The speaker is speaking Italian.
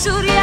luxuria